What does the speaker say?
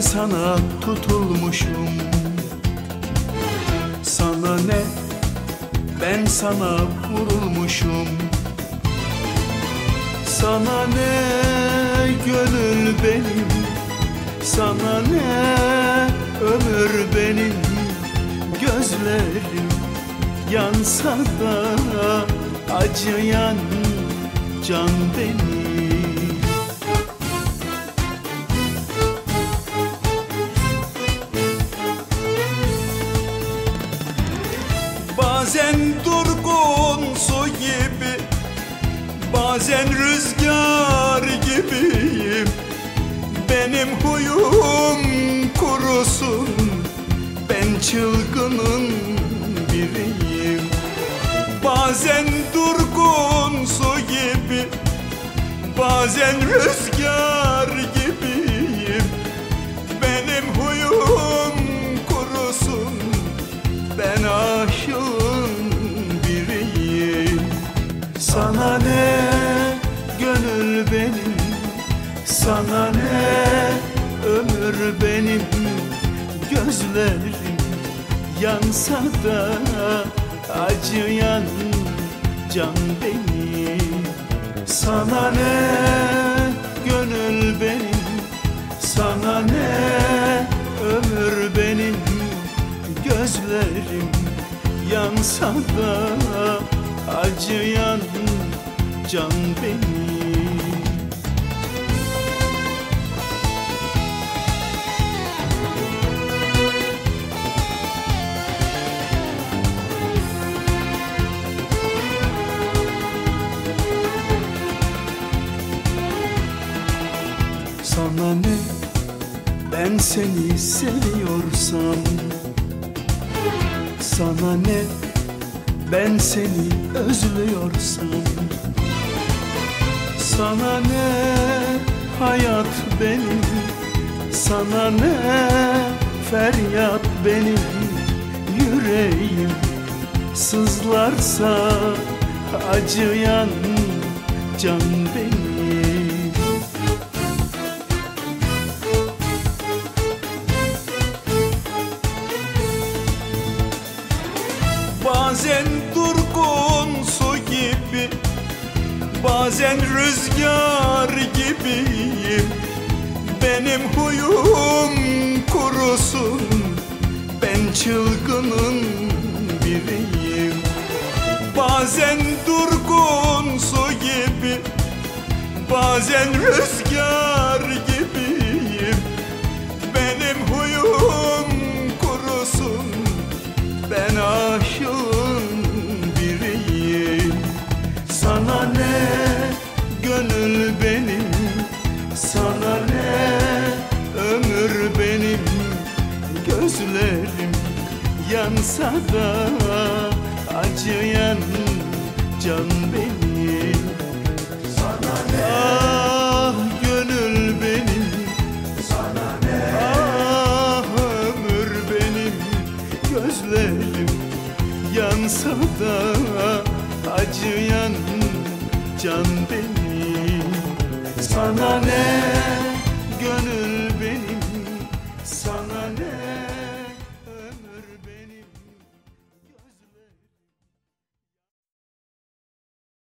sana tutulmuşum. Sana ne? Ben sana vurulmuşum. Sana ne gönül benim? Sana ne ömür benim? Gözlerim yansa da acıyan can benim Bazen durgun su gibi Bazen rüzgar gibiyim. Benim huyum kurusun Ben çılgının biriyim. Bazen durgun su gibi Bazen rüzgar Sana ne? Ömür benim Gözlerim yansa da acıyan can benim. Sana ne? Gönül benim. Sana ne? Ömür benim Gözlerim yansa da acıyan can benim Sana ne? Ben seni seviyorsam Sana ne? Ben seni özlüyorsam Sana ne? Hayat benim Sana ne? Feryat benim Yüreğim sızlarsa acıyan can benim Bazen durgun su gibi Bazen rüzgar gibiyim. Benim huyum kurusun Ben çılgının biriyim. Bazen durgun su gibi Bazen rüzgar Gözlerim yansa da acıyan can benim Sana ne? Ah gönül benim Sana ne? Ah ömür benim Gözlerim yansa da acıyan can benim Sana ne? Gönül benim sana ne?